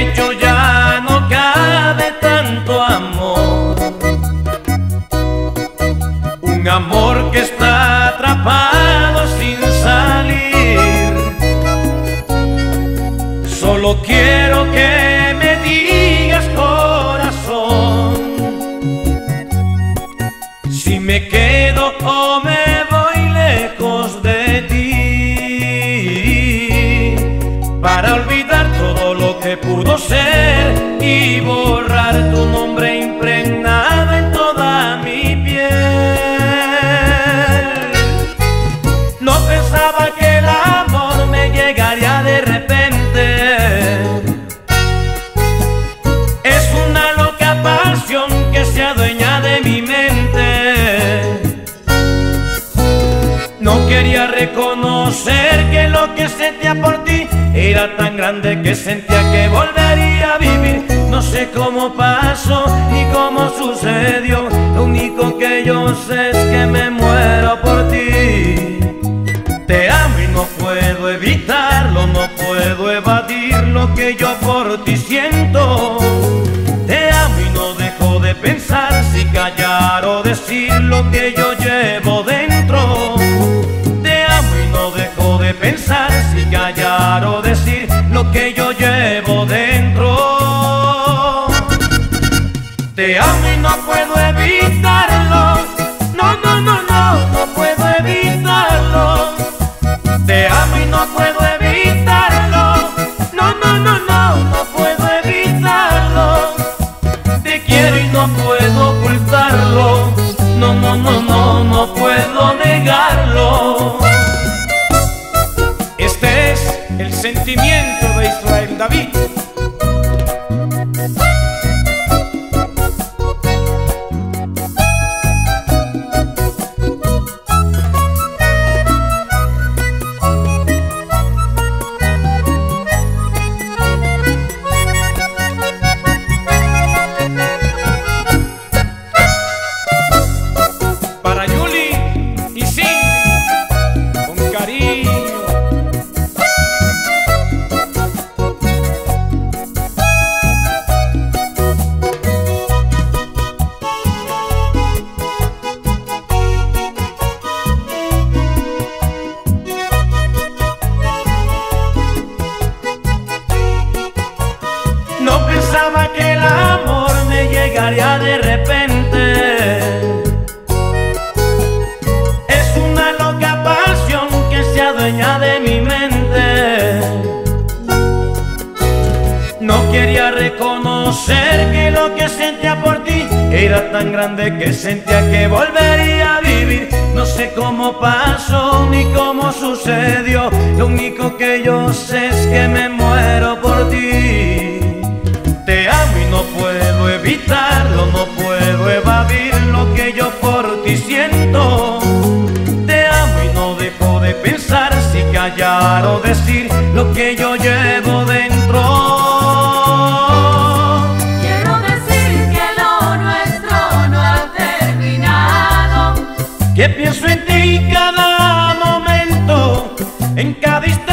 pecho ya no cabe tanto amor. Un amor que está reconocer que lo que sentía por ti era tan grande que sentía que volvería a vivir. No sé cómo pasó ni cómo sucedió. Lo único que yo sé es que me muero por ti. Te amo y no puedo evitarlo, no puedo evadir lo que yo por ti siento. Te amo y no dejo de pensar si callar o decir lo que yo llevo dentro. No puedo evitarlo. No, no, no, no, no puedo evitarlo. Te amo y no puedo evitarlo. No, no, no, no, no puedo evitarlo. Te quiero y no puedo ocultarlo. No, no, no, no, no puedo negarlo. Este es el sentimiento de Israel David. Pensaba que el amor me llegaría de repente. Es una loca pasión que se adueña de mi mente. No quería reconocer que lo que sentía por ti era tan grande que sentía que volvería a vivir. No sé cómo pasó ni cómo sucedió. Lo único que yo sé es que me muero por ti. Evadir lo que yo por ti siento. Te amo y no dejo de pensar si callar o decir lo que yo llevo dentro. Quiero decir que lo nuestro no ha terminado. Que pienso en ti cada momento, en cada instante